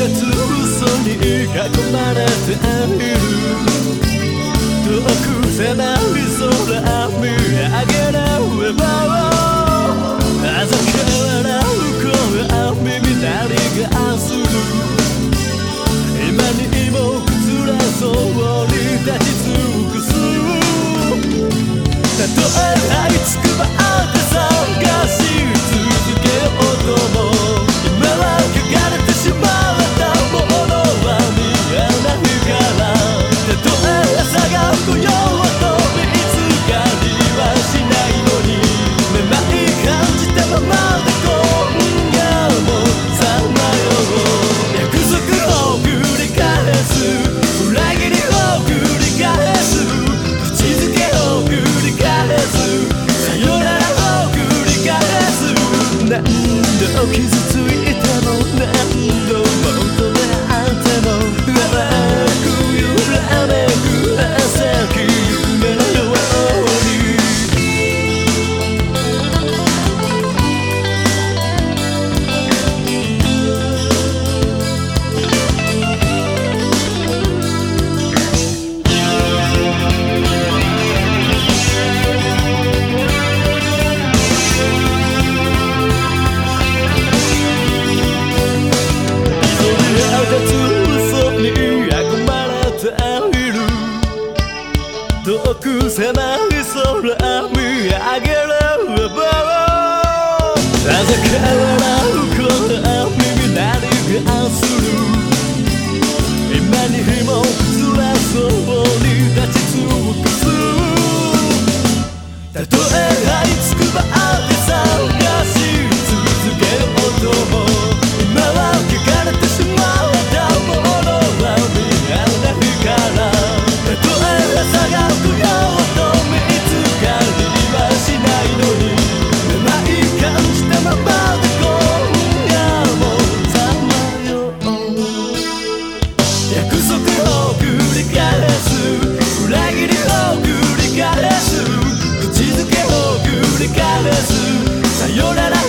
立つ嘘に囲まれている。遠く狭い空見上げればあざけ笑う声耳鳴りがする。今にも崩れそうに立ち尽くすたとえ何度傷ついても何度も demain. 裏切りを繰り返す。口づけを繰り返す。さよなら。